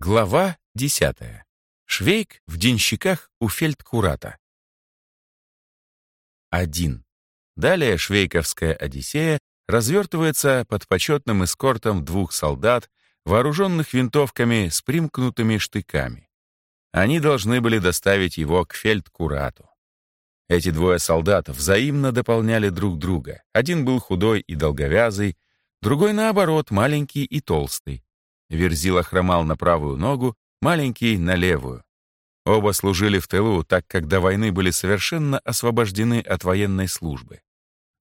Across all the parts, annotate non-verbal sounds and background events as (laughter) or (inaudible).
Глава 10. Швейк в денщиках у фельдкурата. 1. Далее швейковская «Одиссея» развертывается под почетным эскортом двух солдат, вооруженных винтовками с примкнутыми штыками. Они должны были доставить его к фельдкурату. Эти двое солдат взаимно дополняли друг друга. Один был худой и долговязый, другой, наоборот, маленький и толстый. Верзила хромал на правую ногу, маленький — на левую. Оба служили в тылу, так как до войны были совершенно освобождены от военной службы.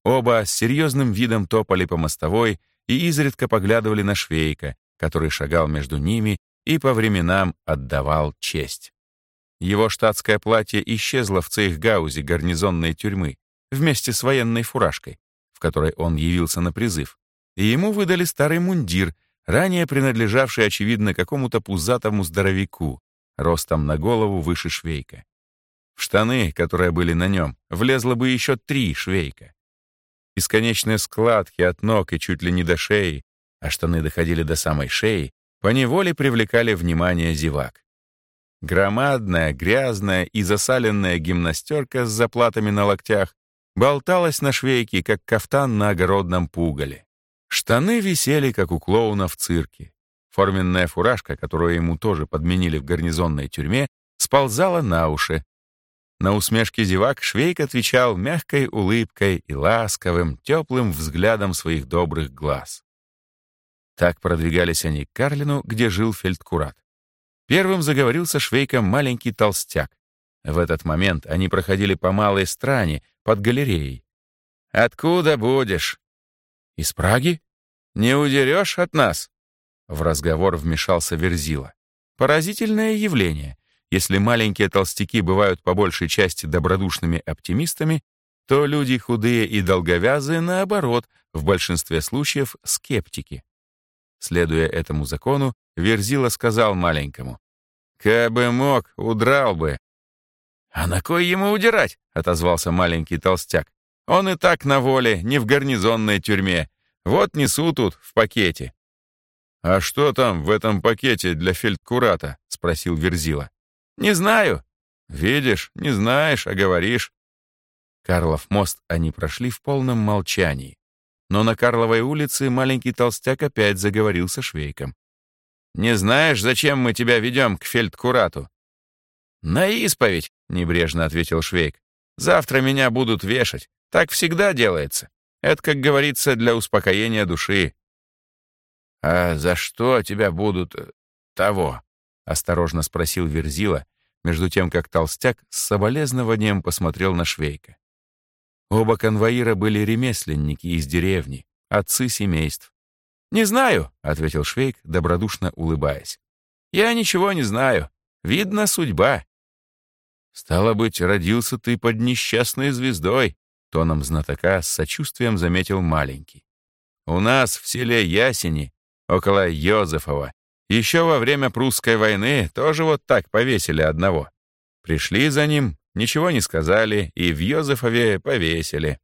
Оба с серьезным видом топали по мостовой и изредка поглядывали на Швейка, который шагал между ними и по временам отдавал честь. Его штатское платье исчезло в цейхгаузе гарнизонной тюрьмы вместе с военной фуражкой, в которой он явился на призыв, и ему выдали старый мундир — ранее принадлежавший, очевидно, какому-то пузатому здоровяку, ростом на голову выше швейка. В штаны, которые были на нем, влезло бы еще три швейка. Бесконечные складки от ног и чуть ли не до шеи, а штаны доходили до самой шеи, поневоле привлекали внимание зевак. Громадная, грязная и засаленная гимнастерка с заплатами на локтях болталась на швейке, как кафтан на огородном пугале. Штаны висели, как у клоуна в цирке. Форменная фуражка, которую ему тоже подменили в гарнизонной тюрьме, сползала на уши. На усмешки зевак Швейк отвечал мягкой улыбкой и ласковым, теплым взглядом своих добрых глаз. Так продвигались они к Карлину, где жил фельдкурат. Первым заговорил со Швейком маленький толстяк. В этот момент они проходили по малой стране под галереей. «Откуда будешь?» «Из Праги? Не удерешь от нас?» В разговор вмешался Верзила. Поразительное явление. Если маленькие толстяки бывают по большей части добродушными оптимистами, то люди худые и долговязые, наоборот, в большинстве случаев скептики. Следуя этому закону, Верзила сказал маленькому, «Кабы мог, удрал бы». «А на кой ему удирать?» — отозвался маленький толстяк. Он и так на воле, не в гарнизонной тюрьме. Вот несу тут, в пакете». «А что там в этом пакете для фельдкурата?» — спросил Верзила. «Не знаю». «Видишь, не знаешь, а говоришь». Карлов мост они прошли в полном молчании. Но на Карловой улице маленький толстяк опять заговорил со Швейком. «Не знаешь, зачем мы тебя ведем к фельдкурату?» «На исповедь», — небрежно ответил Швейк. «Завтра меня будут вешать. Так всегда делается. Это, как говорится, для успокоения души. «А за что тебя будут... Э, того?» — осторожно спросил Верзила, между тем, как толстяк с соболезнованием посмотрел на Швейка. Оба конвоира были ремесленники из деревни, отцы семейств. «Не знаю», — ответил Швейк, добродушно улыбаясь. «Я ничего не знаю. Видно, судьба». «Стало быть, родился ты под несчастной звездой», Тоном знатока с сочувствием заметил маленький. «У нас в селе Ясени, около Йозефова, еще во время прусской войны тоже вот так повесили одного. Пришли за ним, ничего не сказали, и в Йозефове повесили».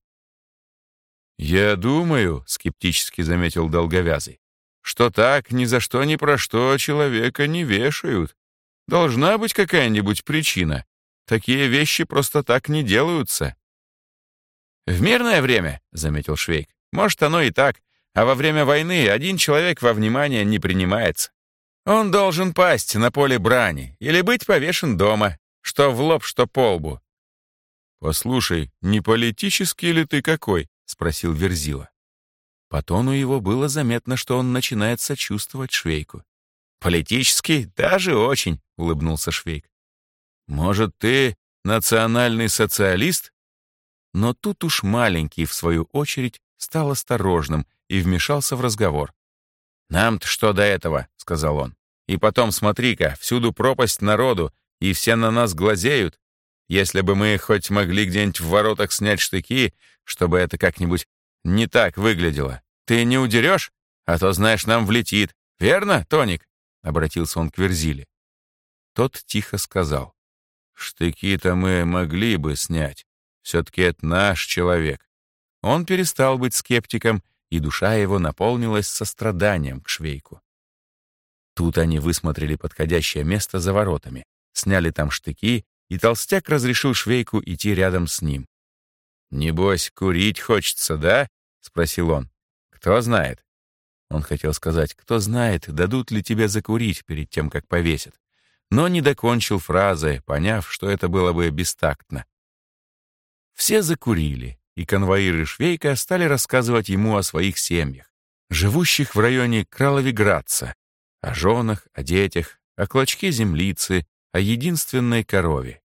«Я думаю», — скептически заметил Долговязый, «что так ни за что ни про что человека не вешают. Должна быть какая-нибудь причина. Такие вещи просто так не делаются». «В мирное время», — заметил Швейк, — «может, оно и так, а во время войны один человек во внимание не принимается. Он должен пасть на поле брани или быть повешен дома, что в лоб, что по лбу». «Послушай, не политический ли ты какой?» — спросил Верзила. По тону его было заметно, что он начинает сочувствовать Швейку. «Политический? Даже очень», — улыбнулся Швейк. «Может, ты национальный социалист?» Но тут уж маленький, в свою очередь, стал осторожным и вмешался в разговор. «Нам-то что до этого?» — сказал он. «И потом, смотри-ка, всюду пропасть народу, и все на нас глазеют. Если бы мы хоть могли где-нибудь в воротах снять штыки, чтобы это как-нибудь не так выглядело. Ты не удерешь? А то, знаешь, нам влетит. Верно, Тоник?» — обратился он к Верзиле. Тот тихо сказал. «Штыки-то мы могли бы снять, все-таки это наш человек. Он перестал быть скептиком, и душа его наполнилась состраданием к Швейку. Тут они высмотрели подходящее место за воротами, сняли там штыки, и толстяк разрешил швейку идти рядом с ним. «Небось, курить хочется, да?» — спросил он. «Кто знает?» Он хотел сказать, кто знает, дадут ли тебе закурить перед тем, как повесят. Но не докончил фразы, поняв, что это было бы бестактно. Все закурили, и конвоиры Швейка стали рассказывать ему о своих семьях, живущих в районе Краловиградца, о женах, о детях, о клочке землицы, о единственной корове.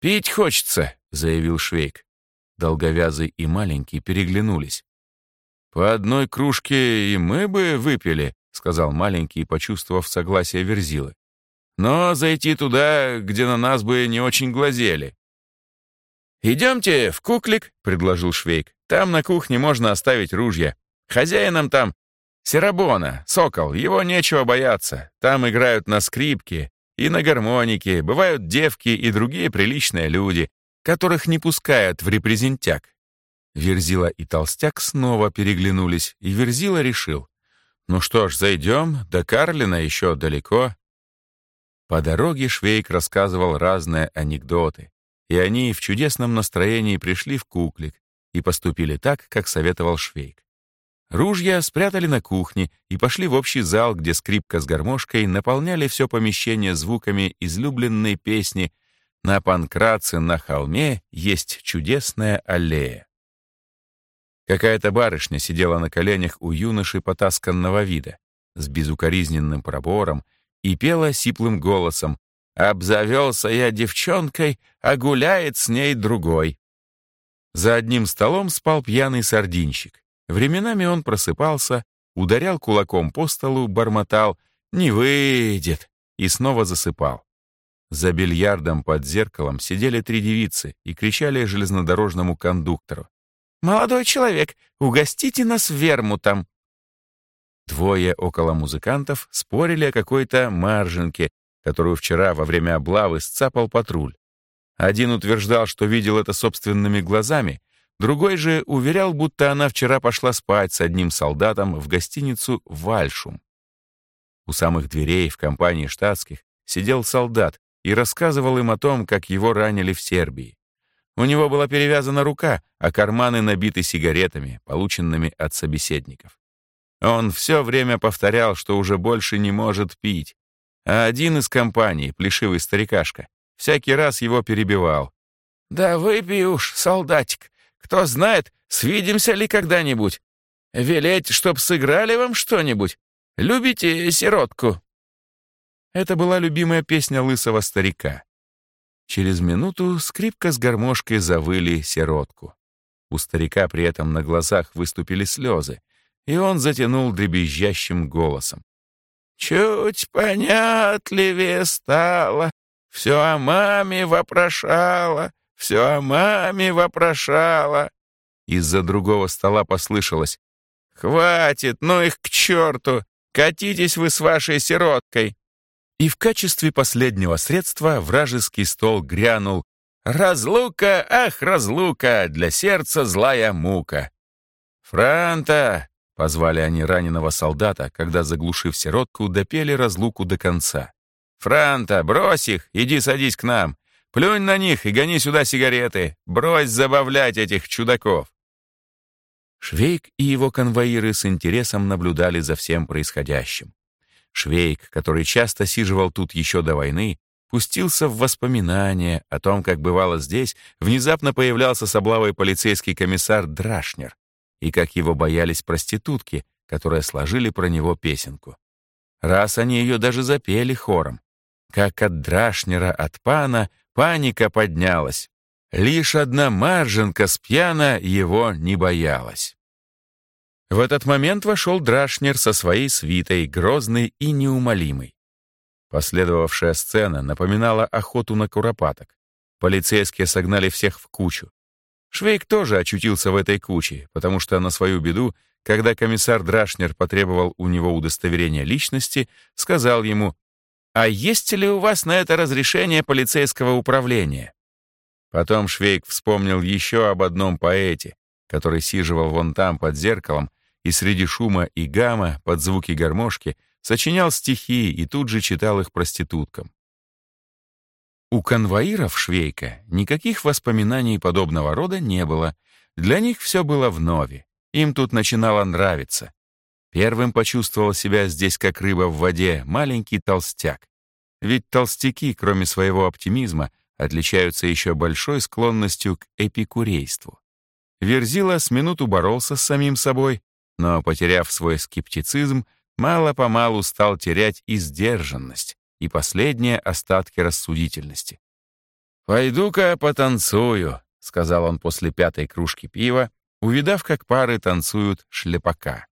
«Пить хочется», — заявил Швейк. Долговязый и маленький переглянулись. «По одной кружке и мы бы выпили», — сказал маленький, почувствовав согласие Верзилы. «Но зайти туда, где на нас бы не очень глазели». «Идемте в куклик», — предложил Швейк. «Там на кухне можно оставить ружья. Хозяином там Серабона, сокол, его нечего бояться. Там играют на скрипке и на гармонике, бывают девки и другие приличные люди, которых не пускают в репрезентяк. Верзила и Толстяк снова переглянулись, и Верзила решил. «Ну что ж, зайдем, до Карлина еще далеко». По дороге Швейк рассказывал разные анекдоты, и они в чудесном настроении пришли в куклик и поступили так, как советовал Швейк. Ружья спрятали на кухне и пошли в общий зал, где скрипка с гармошкой наполняли все помещение звуками излюбленной песни «На Панкраце на холме есть чудесная аллея». Какая-то барышня сидела на коленях у юноши потасканного вида, с безукоризненным пробором, и пела сиплым голосом «Обзавелся я девчонкой, а гуляет с ней другой». За одним столом спал пьяный сардинщик. Временами он просыпался, ударял кулаком по столу, бормотал «Не выйдет!» и снова засыпал. За бильярдом под зеркалом сидели три девицы и кричали железнодорожному кондуктору. «Молодой человек, угостите нас вермутом!» Двое около музыкантов спорили о какой-то маржинке, которую вчера во время облавы сцапал патруль. Один утверждал, что видел это собственными глазами, другой же уверял, будто она вчера пошла спать с одним солдатом в гостиницу «Вальшум». У самых дверей в компании штатских сидел солдат и рассказывал им о том, как его ранили в Сербии. У него была перевязана рука, а карманы набиты сигаретами, полученными от собеседников. Он все время повторял, что уже больше не может пить. А один из компаний, плешивый старикашка, всякий раз его перебивал. «Да выпей уж, солдатик. Кто знает, свидимся ли когда-нибудь. Велеть, чтоб сыграли вам что-нибудь. Любите сиротку?» Это была любимая песня лысого старика. Через минуту скрипка с гармошкой завыли сиротку. У старика при этом на глазах выступили слезы, и он затянул дребезжащим голосом. «Чуть понятливее стало, все о маме вопрошала, все о маме вопрошала». Из-за другого стола послышалось. «Хватит, ну их к черту! Катитесь вы с вашей сироткой!» И в качестве последнего средства вражеский стол грянул «Разлука, ах, разлука, для сердца злая мука!» «Франта!» — позвали они раненого солдата, когда, заглушив сиротку, допели разлуку до конца. «Франта, брось их, иди садись к нам. Плюнь на них и гони сюда сигареты. Брось забавлять этих чудаков!» Швейк и его конвоиры с интересом наблюдали за всем происходящим. Швейк, который часто сиживал тут еще до войны, пустился в воспоминания о том, как бывало здесь, внезапно появлялся с облавой полицейский комиссар Драшнер, и как его боялись проститутки, которые сложили про него песенку. Раз они ее даже запели хором. Как от Драшнера, от пана, паника поднялась. Лишь одна марженка с пьяна его не боялась. В этот момент вошел Драшнер со своей свитой, грозный и неумолимый. Последовавшая сцена напоминала охоту на куропаток. Полицейские согнали всех в кучу. Швейк тоже очутился в этой куче, потому что на свою беду, когда комиссар Драшнер потребовал у него удостоверения личности, сказал ему «А есть ли у вас на это разрешение полицейского управления?» Потом Швейк вспомнил еще об одном поэте, который сиживал вон там под зеркалом и среди шума и гамма под звуки гармошки сочинял стихи и тут же читал их проституткам. У конвоиров Швейка никаких воспоминаний подобного рода не было. Для них все было вновь. Им тут начинало нравиться. Первым почувствовал себя здесь как рыба в воде маленький толстяк. Ведь толстяки, кроме своего оптимизма, отличаются еще большой склонностью к эпикурейству. Верзила с минуту боролся с самим собой, но, потеряв свой скептицизм, мало-помалу стал терять и сдержанность, и последние остатки рассудительности. «Пойду-ка потанцую», — сказал он после пятой кружки пива, увидав, как пары танцуют шлепака.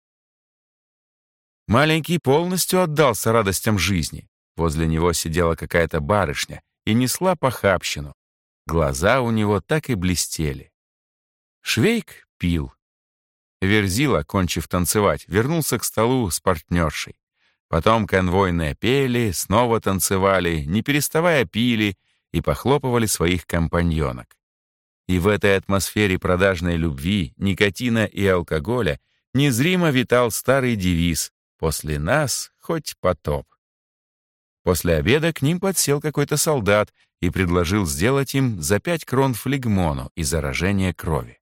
Маленький полностью отдался радостям жизни. Возле него сидела какая-то барышня и несла похабщину. Глаза у него так и блестели. Швейк пил. Верзила, кончив танцевать, вернулся к столу с партнершей. Потом конвойные пели, снова танцевали, не переставая пили и похлопывали своих компаньонок. И в этой атмосфере продажной любви, никотина и алкоголя незримо витал старый девиз «После нас хоть потоп». После обеда к ним подсел какой-то солдат и предложил сделать им за пять крон флегмону и заражение крови.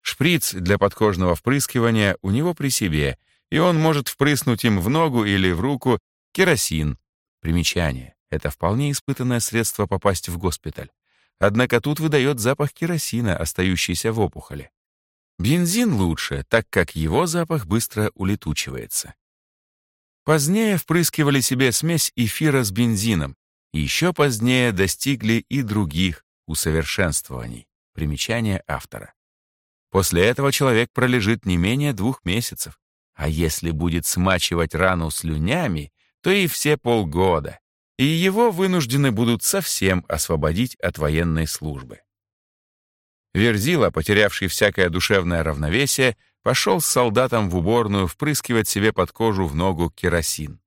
Шприц для подкожного впрыскивания у него при себе, и он может впрыснуть им в ногу или в руку керосин. Примечание. Это вполне испытанное средство попасть в госпиталь. Однако тут выдает запах керосина, остающийся в опухоли. Бензин лучше, так как его запах быстро улетучивается. Позднее впрыскивали себе смесь эфира с бензином, еще позднее достигли и других усовершенствований. Примечание автора. После этого человек пролежит не менее двух месяцев. А если будет смачивать рану слюнями, то и все полгода. И его вынуждены будут совсем освободить от военной службы. Верзила, потерявший всякое душевное равновесие, пошел с солдатом в уборную впрыскивать себе под кожу в ногу керосин.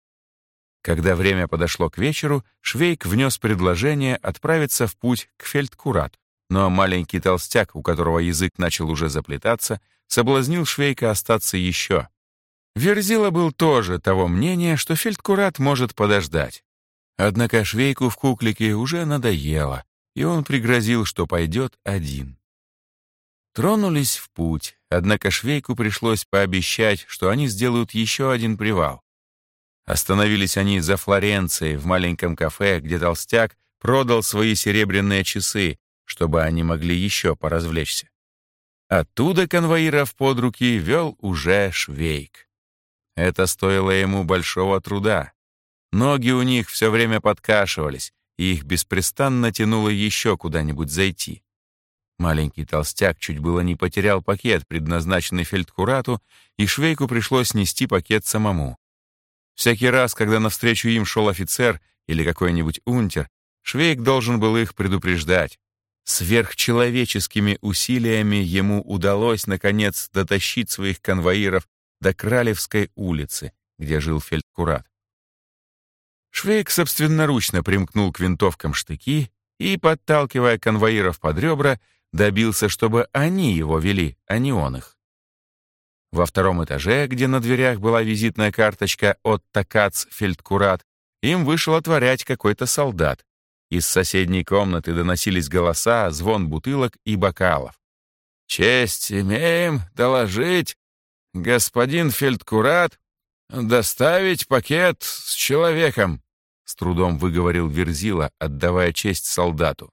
Когда время подошло к вечеру, Швейк внес предложение отправиться в путь к фельдкурату. Но маленький толстяк, у которого язык начал уже заплетаться, соблазнил Швейка остаться еще. Верзила был тоже того мнения, что фельдкурат может подождать. Однако Швейку в куклике уже надоело, и он пригрозил, что пойдет один. Тронулись в путь, однако Швейку пришлось пообещать, что они сделают еще один привал. Остановились они за Флоренцией в маленьком кафе, где толстяк продал свои серебряные часы, чтобы они могли еще поразвлечься. Оттуда конвоиров под руки вел уже Швейк. Это стоило ему большого труда. Ноги у них все время подкашивались, и их беспрестанно тянуло еще куда-нибудь зайти. Маленький толстяк чуть было не потерял пакет, предназначенный фельдкурату, и Швейку пришлось нести пакет самому. Всякий раз, когда навстречу им шел офицер или какой-нибудь унтер, Швейк должен был их предупреждать. Сверхчеловеческими усилиями ему удалось, наконец, дотащить своих конвоиров до Кралевской улицы, где жил фельдкурат. Швейк собственноручно примкнул к винтовкам штыки и, подталкивая конвоиров под ребра, добился, чтобы они его вели, а не он их. Во втором этаже, где на дверях была визитная карточка от Такац Фельдкурат, им вышел отворять какой-то солдат, из соседней комнаты доносились голоса, звон бутылок и бокалов. «Честь имеем доложить, господин фельдкурат, доставить пакет с человеком», — с трудом выговорил Верзила, отдавая честь солдату.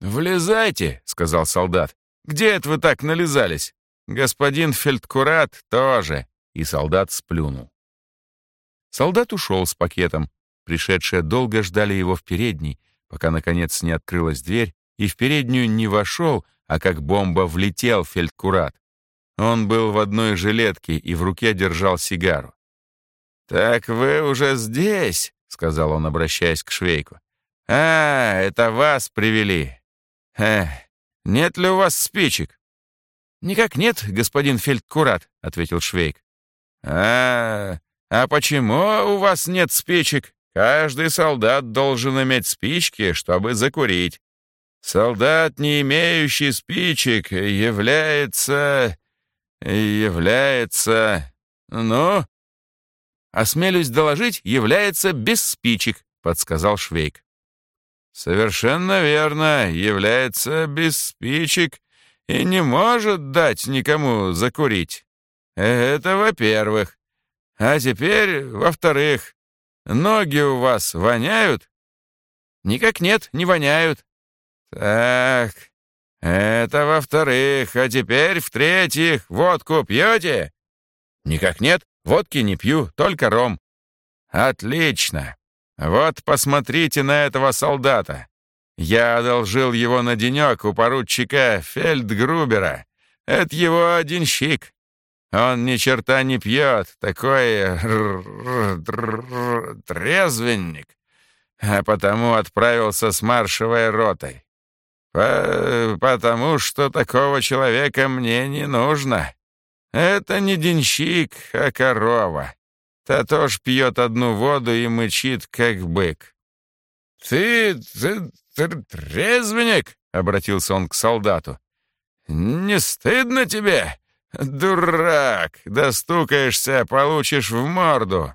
«Влезайте», — сказал солдат. «Где это вы так нализались? Господин фельдкурат тоже». И солдат сплюнул. Солдат ушел с пакетом, Пришедшие долго ждали его в передней, пока, наконец, не открылась дверь, и в переднюю не вошел, а как бомба влетел фельдкурат. Он был в одной жилетке и в руке держал сигару. «Так вы уже здесь?» — сказал он, обращаясь к Швейку. «А, это вас привели. Эх, нет ли у вас спичек?» «Никак нет, господин фельдкурат», — ответил Швейк. «А, а почему у вас нет спичек?» Каждый солдат должен иметь спички, чтобы закурить. Солдат, не имеющий спичек, является... является... Ну, осмелюсь доложить, является без спичек», — подсказал Швейк. «Совершенно верно, является без спичек и не может дать никому закурить. Это во-первых. А теперь, во-вторых, ноги у вас воняют?» «Никак нет, не воняют». «Так, это во-вторых, а теперь в-третьих, водку пьете?» «Никак нет, водки не пью, только ром». «Отлично. Вот посмотрите на этого солдата. Я одолжил его на денек у поручика Фельдгрубера. Это его один щик. Он ни черта не пьет, такой трезвенник, а потому отправился с маршевой ротой. «Потому что такого человека мне не нужно. Это не денщик, а корова. Та тоже пьет одну воду и мычит, как бык». «Ты, ты, ты трезвенник?» — обратился он к солдату. «Не стыдно тебе? Дурак! Достукаешься, получишь в морду!»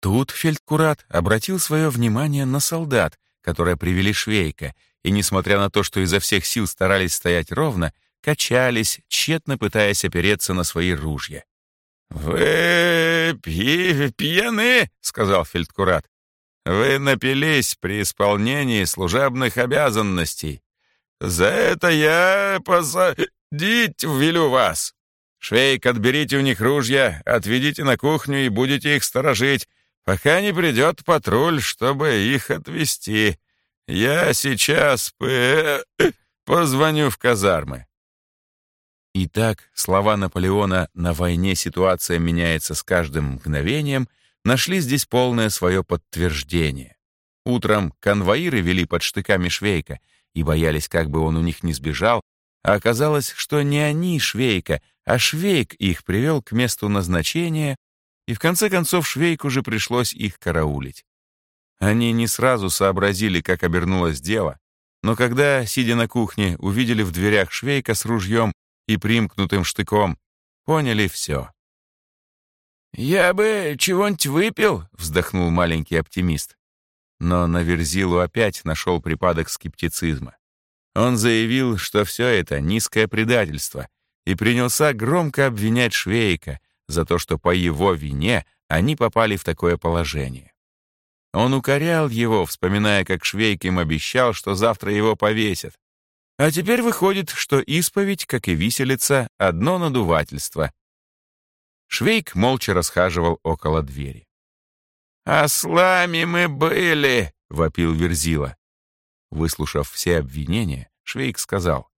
Тут фельдкурат обратил свое внимание на солдат, которые привели Швейка, и, несмотря на то, что изо всех сил старались стоять ровно, качались, тщетно пытаясь опереться на свои ружья. «Вы пи пьяны?» — сказал фельдкурат. «Вы напились при исполнении служебных обязанностей. За это я посадить велю вас. Швейк, отберите у них ружья, отведите на кухню и будете их сторожить, пока не придет патруль, чтобы их отвезти. Я сейчас позвоню в казармы». Итак, слова Наполеона «на войне ситуация меняется с каждым мгновением» нашли здесь полное свое подтверждение. Утром конвоиры вели под штыками Швейка и боялись, как бы он у них не сбежал, а оказалось, что не они Швейка, а Швейк их привел к месту назначения, и в конце концов Швейку уже пришлось их караулить. Они не сразу сообразили, как обернулось дело, но когда, сидя на кухне, увидели в дверях швейка с ружьем и примкнутым штыком, поняли все. «Я бы чего-нибудь выпил», — вздохнул маленький оптимист. Но на Верзилу опять нашел припадок скептицизма. Он заявил, что все это низкое предательство, и принялся громко обвинять Швейка за то, что по его вине они попали в такое положение. Он укорял его, вспоминая, как Швейк им обещал, что завтра его повесят. А теперь выходит, что исповедь, как и виселица, одно надувательство. Швейк молча расхаживал около двери. «Ослами мы были!» — вопил Верзила. Выслушав все обвинения, Швейк сказал,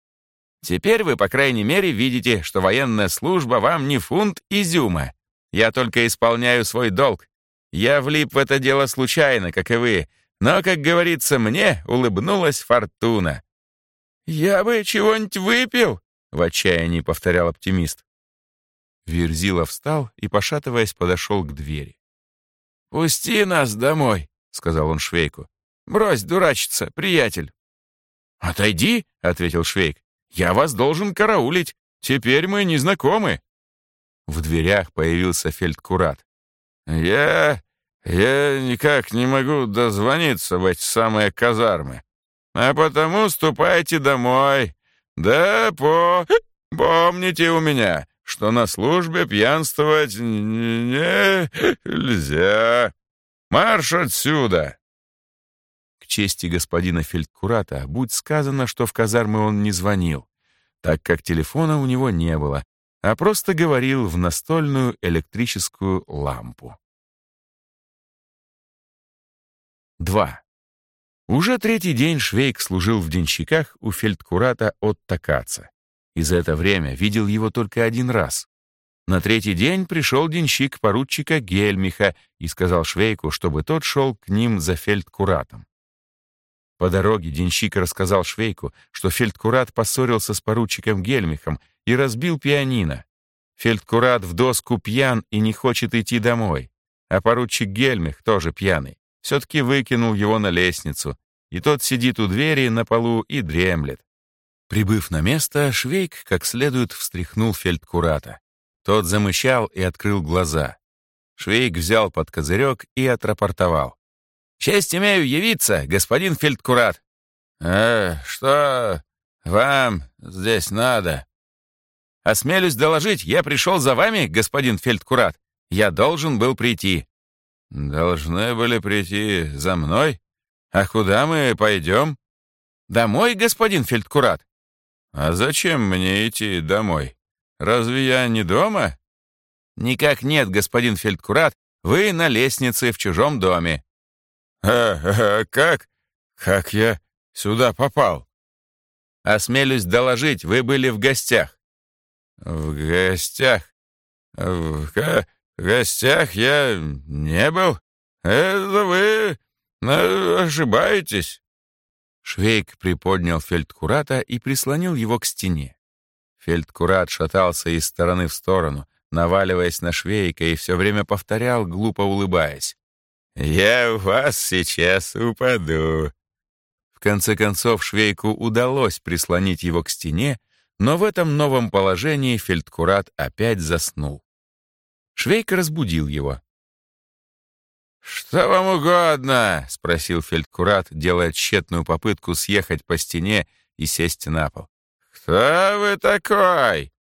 «Теперь вы, по крайней мере, видите, что военная служба вам не фунт изюма. Я только исполняю свой долг, я влип в это дело случайно, как и вы, но, как говорится, мне улыбнулась фортуна. «Я бы чего-нибудь выпил», — в отчаянии повторял оптимист. Верзила встал и, пошатываясь, подошел к двери. «Пусти нас домой», — сказал он Швейку. «Брось дурачиться, приятель». «Отойди», — ответил Швейк. «Я вас должен караулить. Теперь мы не знакомы». В дверях появился фельдкурат. «Я... я никак не могу дозвониться в эти самые казармы. А потому ступайте домой. Да по... помните у меня, что на службе пьянствовать нельзя. Марш отсюда!» К чести господина фельдкурата будь сказано, что в казармы он не звонил, так как телефона у него не было, а просто говорил в настольную электрическую лампу. 2. Уже третий день Швейк служил в денщиках у фельдкурата Отто Каца. И за это время видел его только один раз. На третий день пришел денщик поручика Гельмиха и сказал Швейку, чтобы тот шел к ним за фельдкуратом. По дороге денщик рассказал Швейку, что фельдкурат поссорился с поручиком Гельмихом и разбил пианино. Фельдкурат в доску пьян и не хочет идти домой, а поручик Гельмих тоже пьяный. Все-таки выкинул его на лестницу, и тот сидит у двери на полу и дремлет. Прибыв на место, Швейк как следует встряхнул фельдкурата. Тот замычал и открыл глаза. Швейк взял под козырек и отрапортовал. «Честь имею явиться, господин фельдкурат». «Э, что вам здесь надо?» «Осмелюсь доложить, я пришел за вами, господин фельдкурат. Я должен был прийти». «Должны были прийти за мной? А куда мы пойдем?» «Домой, господин фельдкурат». «А зачем мне идти домой? Разве я не дома?» «Никак нет, господин фельдкурат. Вы на лестнице в чужом доме». «А, а как? Как я сюда попал?» «Осмелюсь доложить, вы были в гостях». «В гостях? В гостях я не был? Это вы ошибаетесь». Швейк приподнял фельдкурата и прислонил его к стене. Фельдкурат шатался из стороны в сторону, наваливаясь на Швейка и все время повторял, глупо улыбаясь. «Я вас сейчас упаду». В конце концов Швейку удалось прислонить его к стене, но в этом новом положении Фельдкурат опять заснул. Швейк разбудил его. «Что вам угодно?» — спросил фельдкурат, делая тщетную попытку съехать по стене и сесть на пол. «Кто вы такой?»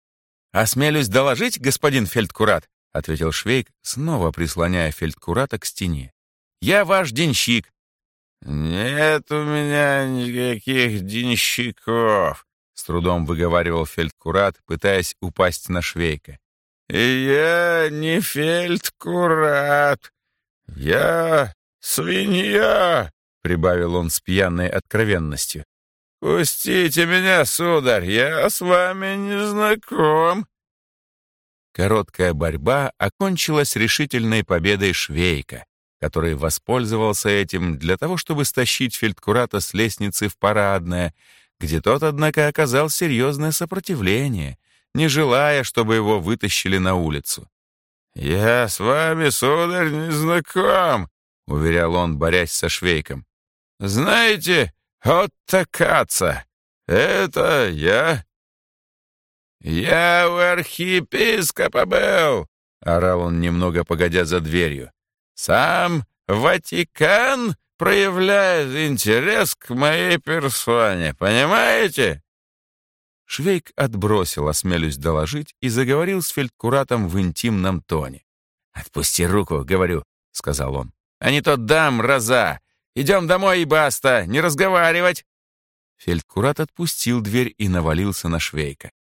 «Осмелюсь доложить, господин фельдкурат», — ответил Швейк, снова прислоняя фельдкурата к стене. «Я ваш денщик». «Нет у меня никаких денщиков», — с трудом выговаривал фельдкурат, пытаясь упасть на Швейка. «Я не фельдкурат. «Я свинья!» — прибавил он с пьяной откровенностью. «Пустите меня, сударь, я с вами не знаком». Короткая борьба окончилась решительной победой Швейка, который воспользовался этим для того, чтобы стащить фельдкурата с лестницы в парадное, где тот, однако, оказал серьезное сопротивление, не желая, чтобы его вытащили на улицу. «Я с вами, сударь, не знаком», — уверял он, борясь со Швейком. «Знаете, Отто Каца, это я». «Я у архиепископа был», — орал он немного погодя за дверью. «Сам Ватикан проявляет интерес к моей персоне, понимаете?» Швейк отбросил, осмелюсь доложить, и заговорил с фельдкуратом в интимном тоне. «Отпусти руку, — говорю, — сказал он. А не то дам, раза! Идем домой и баста! Не разговаривать!» Фельдкурат отпустил дверь и навалился на Швейка.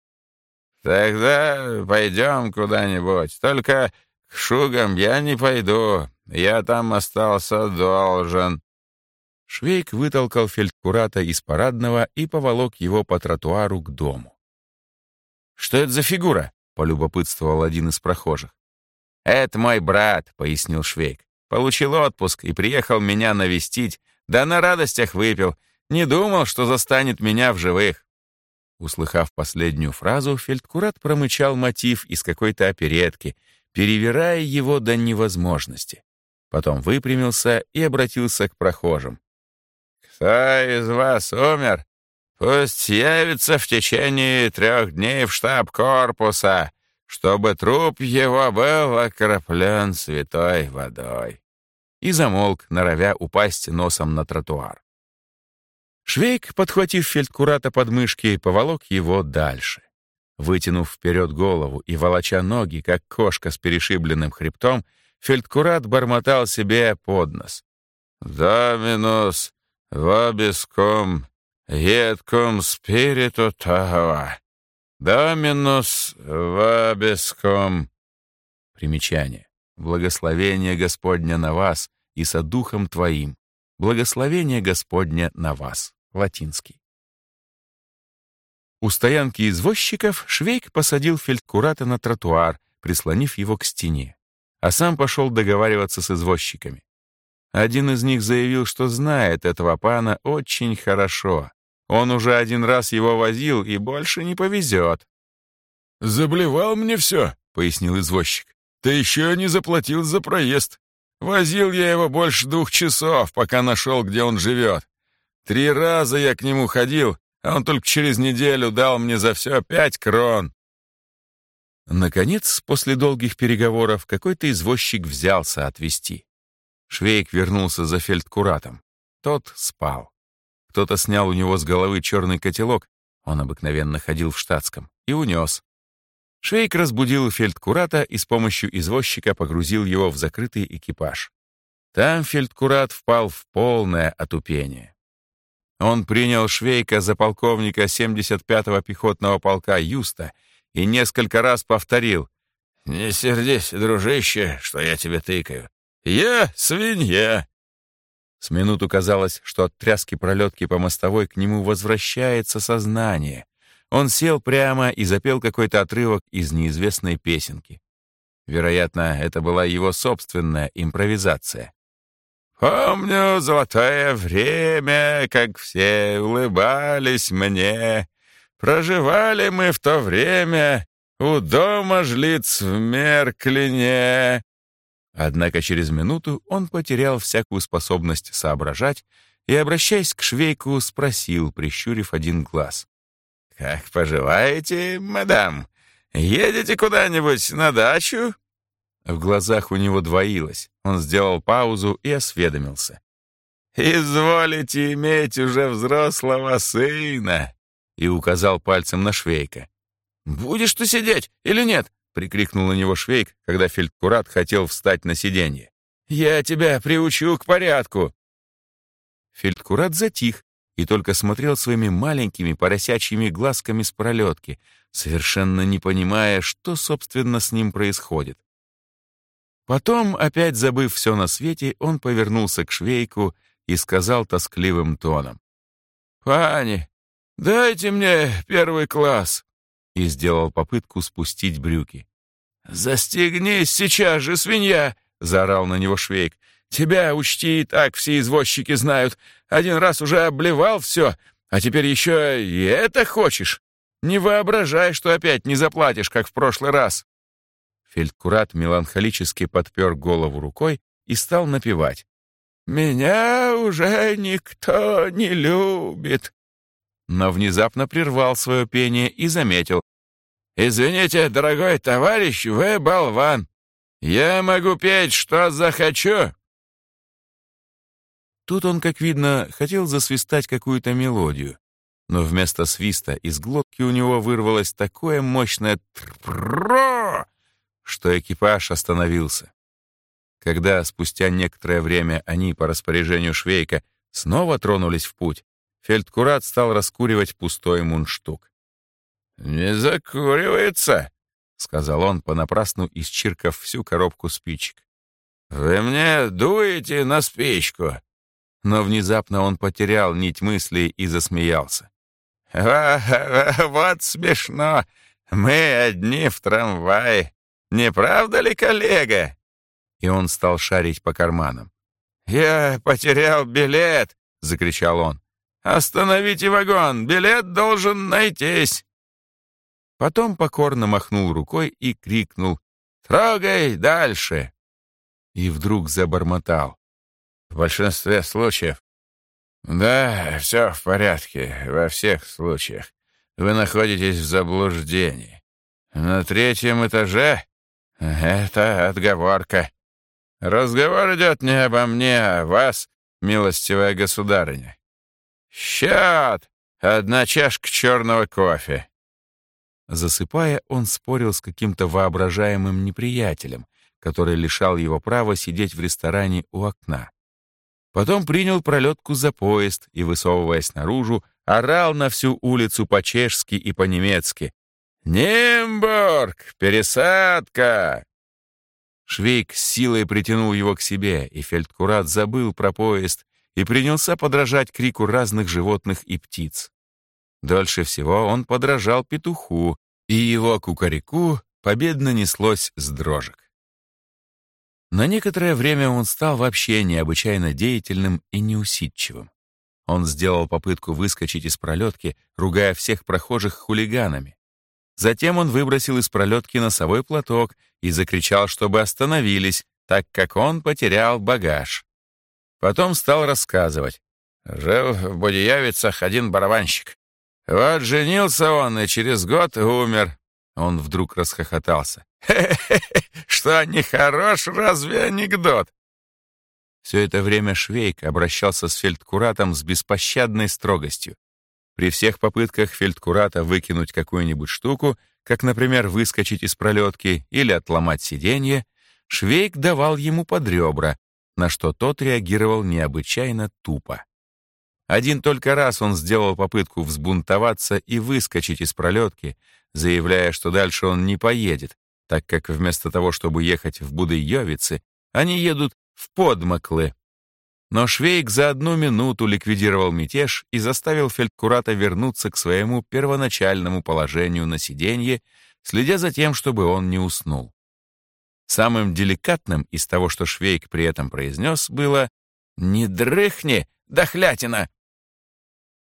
«Тогда пойдем куда-нибудь. Только к шугам я не пойду. Я там остался должен». Швейк вытолкал фельдкурата из парадного и поволок его по тротуару к дому. «Что это за фигура?» — полюбопытствовал один из прохожих. «Это мой брат», — пояснил Швейк. «Получил отпуск и приехал меня навестить, да на радостях выпил. Не думал, что застанет меня в живых». Услыхав последнюю фразу, фельдкурат промычал мотив из какой-то оперетки, перевирая его до невозможности. Потом выпрямился и обратился к прохожим. Кто из вас умер, пусть явится в течение трех дней в штаб корпуса, чтобы труп его был окроплен святой водой». И замолк, норовя упасть носом на тротуар. Швейк, подхватив фельдкурата под мышки, поволок его дальше. Вытянув вперед голову и волоча ноги, как кошка с перешибленным хребтом, фельдкурат бормотал себе под нос. «Доминус вобиском едком спириту тава. Доминус вобиском. Примечание. Благословение Господня на вас и со духом твоим. Благословение Господня на вас. Латинский. У стоянки извозчиков Швейк посадил фельдкурата на тротуар, прислонив его к стене, а сам пошел договариваться с извозчиками. Один из них заявил, что знает этого пана очень хорошо. Он уже один раз его возил и больше не повезет. «Заблевал мне все», — пояснил извозчик. «Ты еще не заплатил за проезд. Возил я его больше двух часов, пока нашел, где он живет. Три раза я к нему ходил, а он только через неделю дал мне за все пять крон». Наконец, после долгих переговоров, какой-то извозчик взялся отвезти. Швейк вернулся за фельдкуратом. Тот спал. Кто-то снял у него с головы черный котелок, он обыкновенно ходил в штатском, и унес. Швейк разбудил фельдкурата и с помощью извозчика погрузил его в закрытый экипаж. Там фельдкурат впал в полное отупение. Он принял Швейка за полковника 75-го пехотного полка Юста и несколько раз повторил «Не сердись, дружище, что я тебе тыкаю. Я свинья!» С минуту казалось, что от тряски пролетки по мостовой к нему возвращается сознание. Он сел прямо и запел какой-то отрывок из неизвестной песенки. Вероятно, это была его собственная импровизация. «Помню золотое время, как все улыбались мне. Проживали мы в то время у дома жлиц в Мерклине. Однако через минуту он потерял всякую способность соображать и, обращаясь к швейку, спросил, прищурив один глаз. «Как поживаете, мадам? Едете куда-нибудь на дачу?» В глазах у него двоилось. Он сделал паузу и осведомился. «Изволите иметь уже взрослого сына!» И указал пальцем на Швейка. «Будешь ты сидеть или нет?» — прикрикнул на него Швейк, когда фельдкурат хотел встать на сиденье. «Я тебя приучу к порядку!» Фельдкурат затих и только смотрел своими маленькими поросячьими глазками с пролетки, совершенно не понимая, что, собственно, с ним происходит. Потом, опять забыв все на свете, он повернулся к Швейку и сказал тоскливым тоном. «Пани, дайте мне первый класс!» И сделал попытку спустить брюки. «Застегнись сейчас же, свинья!» — заорал на него Швейк. «Тебя, учти, и так все извозчики знают. Один раз уже обливал все, а теперь еще и это хочешь? Не воображай, что опять не заплатишь, как в прошлый раз!» Фельдкурат меланхолически подпер голову рукой и стал напевать. «Меня уже никто не любит, но внезапно прервал свое пение и заметил. «Извините, дорогой товарищ, вы болван. Я могу петь, что захочу». Тут он, как видно, хотел засвистать какую-то мелодию, но вместо свиста из глотки у него вырвалось такое мощное «трпро», что экипаж остановился. Когда спустя некоторое время они по распоряжению Швейка снова тронулись в путь, Фельдкурат стал раскуривать пустой мундштук. «Не закуривается», — сказал он, понапрасну исчиркав всю коробку спичек. «Вы мне дуете на спичку?» Но внезапно он потерял нить мыслей и засмеялся. «Вот смешно! Мы одни в трамвае. Не правда ли, коллега?» И он стал шарить по карманам. «Я потерял билет!» — закричал он. «Остановите вагон! Билет должен найтись!» Потом покорно махнул рукой и крикнул «Трогай дальше!» И вдруг забормотал. В большинстве случаев. Да, все в порядке, во всех случаях. Вы находитесь в заблуждении. На третьем этаже — это отговорка. Разговор идет не обо мне, а о вас, милостивая государыня. «Счет! Одна чашка черного кофе!» Засыпая, он спорил с каким-то воображаемым неприятелем, который лишал его права сидеть в ресторане у окна. Потом принял пролетку за поезд и, высовываясь наружу, орал на всю улицу по-чешски и по-немецки. «Нимбург! Пересадка!» Швейк с силой притянул его к себе, и фельдкурат забыл про поезд и принялся подражать крику разных животных и птиц. Дольше всего он подражал петуху, и его кукареку победно неслось с дрожек. На некоторое время он стал вообще необычайно деятельным и неусидчивым. Он сделал попытку выскочить из пролетки, ругая всех прохожих хулиганами. Затем он выбросил из пролетки носовой платок и закричал, чтобы остановились, так как он потерял багаж. Потом стал рассказывать. Жил в Будеявицах один барабанщик. Вот женился он и через год умер. Он вдруг расхохотался. «Хе-хе-хе! Что, нехорош разве анекдот?» Все это время Швейк обращался с фельдкуратом с беспощадной строгостью. При всех попытках фельдкурата выкинуть какую-нибудь штуку, как, например, выскочить из пролетки или отломать сиденье, Швейк давал ему под ребра, на что тот реагировал необычайно тупо. Один только раз он сделал попытку взбунтоваться и выскочить из пролетки, заявляя, что дальше он не поедет, так как вместо того, чтобы ехать в Будыйовицы, они едут в Подмоклы. Но Швейк за одну минуту ликвидировал мятеж и заставил фельдкурата вернуться к своему первоначальному положению на сиденье, следя за тем, чтобы он не уснул. Самым деликатным из того, что Швейк при этом произнес, было «Не дрыхни, дохлятина!»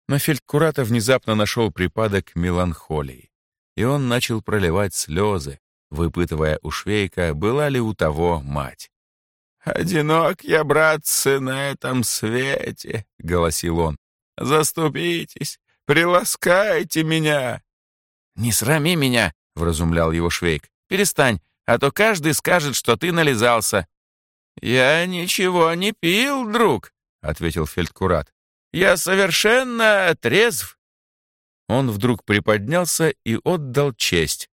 Но фельдкурата внезапно нашел припадок меланхолии, и он начал проливать слезы, выпытывая у Швейка, была ли у того мать. «Одинок я, братцы, на этом свете», — голосил он. «Заступитесь, приласкайте меня». «Не срами меня», — вразумлял его Швейк. «Перестань, а то каждый скажет, что ты нализался». «Я ничего не пил, друг», — ответил фельдкурат. «Я совершенно трезв». Он вдруг приподнялся и отдал честь.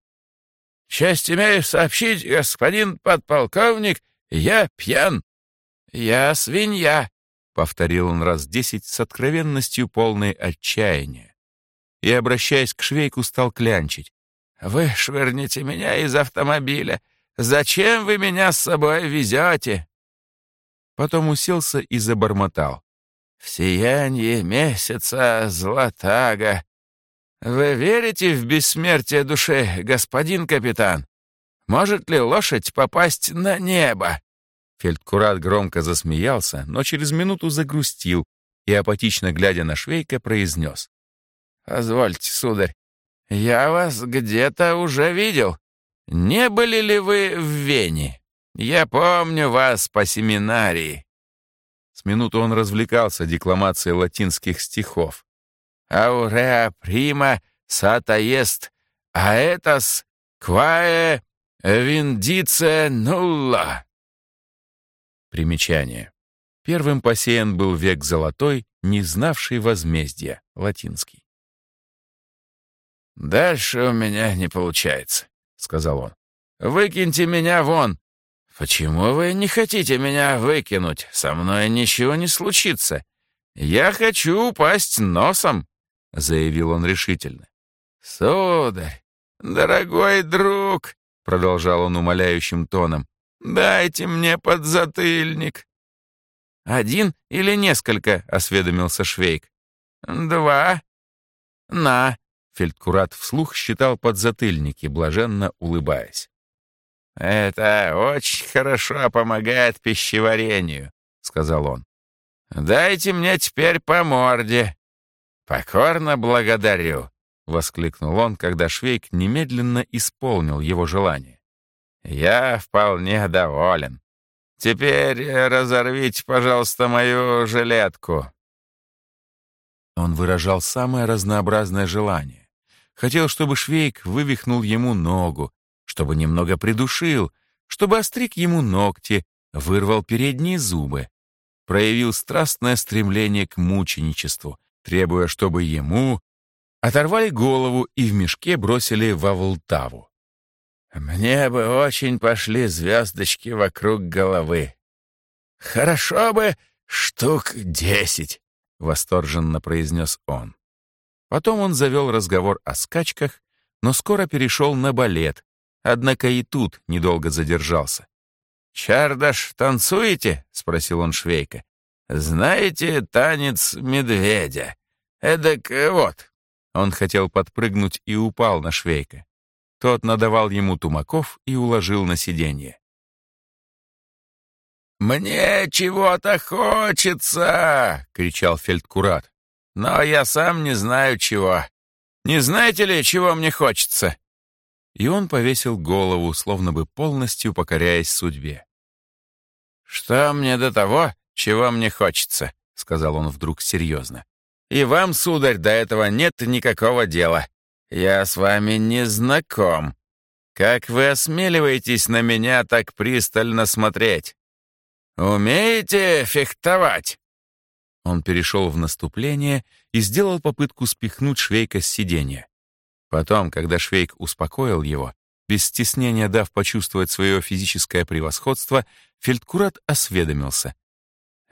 «Честь имею сообщить, господин подполковник, я пьян. Я свинья», — повторил он раз десять с откровенностью полной отчаяния. И, обращаясь к швейку, стал клянчить. Вы швырнете меня из автомобиля. Зачем вы меня с собой везете?» Потом уселся и забормотал. «В сиянье месяца златага. Вы верите в бессмертие души, господин капитан? Может ли лошадь попасть на небо?» Фельдкурат громко засмеялся, но через минуту загрустил и, апатично глядя на Швейка, произнес. «Позвольте, сударь, «Я вас где-то уже видел. Не были ли вы в Вене? Я помню вас по семинарии». С минуту он развлекался декламацией латинских стихов. «Ауреа прима сата ест, а этас квае виндице нулла». Примечание. Первым посеян был век золотой, не знавший возмездия, латинский. «Дальше у меня не получается», — сказал он. «Выкиньте меня вон!» «Почему вы не хотите меня выкинуть? Со мной ничего не случится. Я хочу упасть носом», — заявил он решительно. «Сударь, дорогой друг», — продолжал он умоляющим тоном, «дайте мне подзатыльник». «Один или несколько?» — осведомился Швейк. «Два». «На, Фельдкурат вслух считал подзатыльники, блаженно улыбаясь. «Это очень хорошо помогает пищеварению», — сказал он. «Дайте мне теперь по морде». «Покорно благодарю», — воскликнул он, когда Швейк немедленно исполнил его желание. «Я вполне доволен. Теперь разорвите, пожалуйста, мою жилетку». Он выражал самое разнообразное желание. Хотел, чтобы Швейк вывихнул ему ногу, чтобы немного придушил, чтобы остриг ему ногти, вырвал передние зубы. Проявил страстное стремление к мученичеству, требуя, чтобы ему оторвали голову и в мешке бросили во Волтаву. «Мне бы очень пошли звездочки вокруг головы. Хорошо бы штук десять», — восторженно произнес он. Потом он завел разговор о скачках, но скоро перешел на балет, однако и тут недолго задержался. «Чардаш, танцуете?» — спросил он Швейка. «Знаете танец медведя? Эдак вот». Он хотел подпрыгнуть и упал на Швейка. Тот надавал ему тумаков и уложил на сиденье. «Мне чего-то хочется!» — кричал фельдкурат. Но я сам не знаю чего. Не знаете ли, чего мне хочется?» И он повесил голову, словно бы полностью покоряясь судьбе. «Что мне до того, чего мне хочется?» — сказал он вдруг серьезно. «И вам, сударь, до этого нет никакого дела. Я с вами не знаком. Как вы осмеливаетесь на меня так пристально смотреть? Умеете фехтовать?» Он перешел в наступление и сделал попытку спихнуть Швейка с сиденья. Потом, когда Швейк успокоил его, без стеснения дав почувствовать свое физическое превосходство, Фельдкурат осведомился.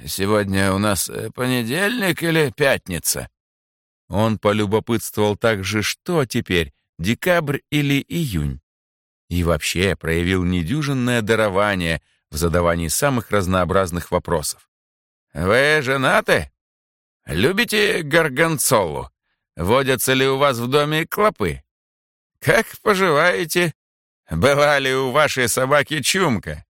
«Сегодня у нас э, понедельник или пятница?» Он полюбопытствовал также, что теперь, декабрь или июнь. И вообще проявил недюжинное дарование в задавании самых разнообразных вопросов. «Вы женаты? Любите горгонцолу? Водятся ли у вас в доме клопы? Как поживаете? Была ли у вашей собаки чумка?»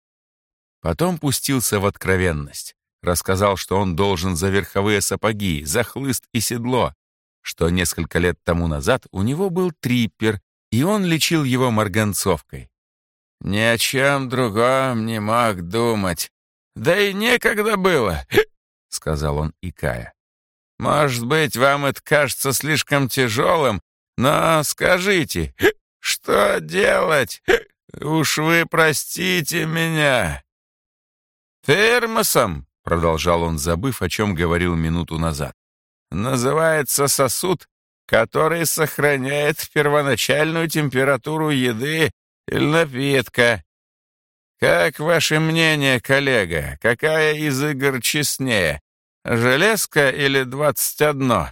Потом пустился в откровенность. Рассказал, что он должен за верховые сапоги, за хлыст и седло, что несколько лет тому назад у него был триппер, и он лечил его марганцовкой. «Ни о чем другом не мог думать. Да и некогда было», — сказал он, икая. «Может быть, вам это кажется слишком тяжелым, но скажите, (laughs) что делать? Уж вы простите меня». «Термосом», — продолжал он, забыв, о чем говорил минуту назад, «называется сосуд, который сохраняет первоначальную температуру еды или напитка. Как ваше мнение, коллега, какая из игр честнее, железка или двадцать одно?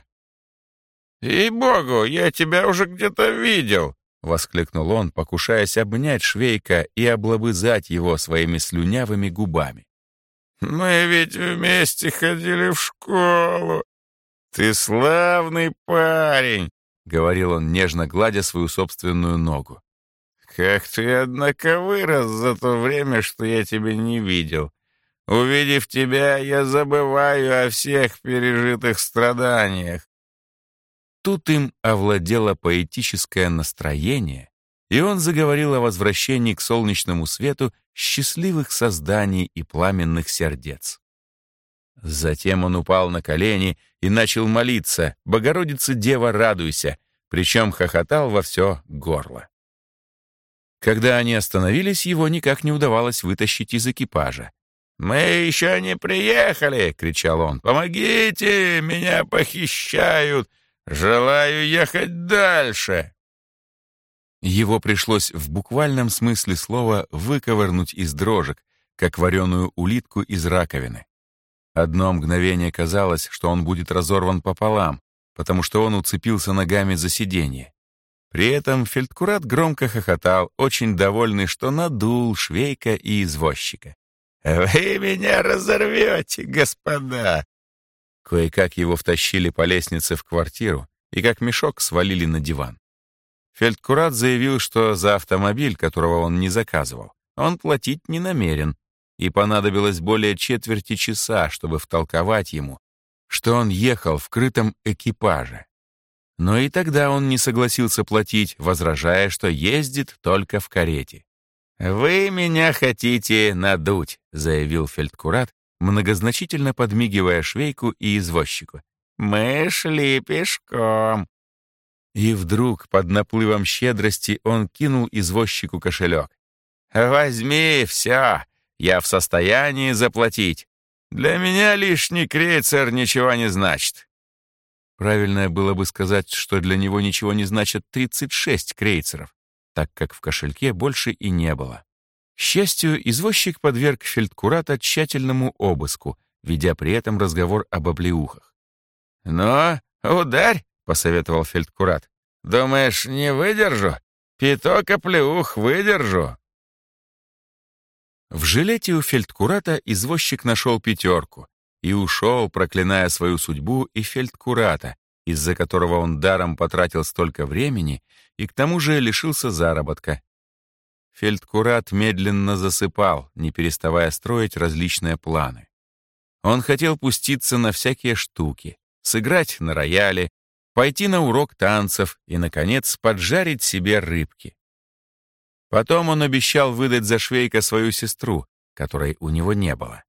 «И-богу, я тебя уже где-то видел!» — воскликнул он, покушаясь обнять Швейка и облобызать его своими слюнявыми губами. «Мы ведь вместе ходили в школу. Ты славный парень!» — говорил он, нежно гладя свою собственную ногу. «Как ты, однако, вырос за то время, что я тебя не видел. Увидев тебя, я забываю о всех пережитых страданиях». Тут им овладело поэтическое настроение, и он заговорил о возвращении к солнечному свету счастливых созданий и пламенных сердец. Затем он упал на колени и начал молиться «Богородица Дева, радуйся!» причем хохотал во все горло. Когда они остановились, его никак не удавалось вытащить из экипажа. «Мы еще не приехали!» — кричал он. «Помогите! Меня похищают! Желаю ехать дальше!» Его пришлось в буквальном смысле слова выковырнуть из дрожек, как вареную улитку из раковины. Одно мгновение казалось, что он будет разорван пополам, потому что он уцепился ногами за сиденье. При этом фельдкурат громко хохотал, очень довольный, что надул швейка и извозчика. «Вы меня разорвете, господа!» Кое-как его втащили по лестнице в квартиру и как мешок свалили на диван. Фельдкурат заявил, что за автомобиль, которого он не заказывал, он платить не намерен, и понадобилось более четверти часа, чтобы втолковать ему, что он ехал в крытом экипаже, но и тогда он не согласился платить, возражая, что ездит только в карете. «Вы меня хотите надуть», — заявил фельдкурат, многозначительно подмигивая швейку и извозчику. «Мы шли пешком». И вдруг, под наплывом щедрости, он кинул извозчику кошелек. «Возьми все, я в состоянии заплатить. Для меня лишний крейцер ничего не значит. Правильное было бы сказать, что для него ничего не значит 36 крейцеров, так как в кошельке больше и не было. К счастью, извозчик подверг фельдкурата тщательному обыску, ведя при этом разговор об облеухах. «Ну, ударь!» — посоветовал фельдкурат. «Думаешь, не выдержу? Пяток оплеух выдержу!» В жилете у фельдкурата извозчик нашел пятерку, и ушел, проклиная свою судьбу и фельдкурата, из-за которого он даром потратил столько времени и к тому же лишился заработка. Фельдкурат медленно засыпал, не переставая строить различные планы. Он хотел пуститься на всякие штуки, сыграть на рояле, пойти на урок танцев и, наконец, поджарить себе рыбки. Потом он обещал выдать за швейка свою сестру, которой у него не было.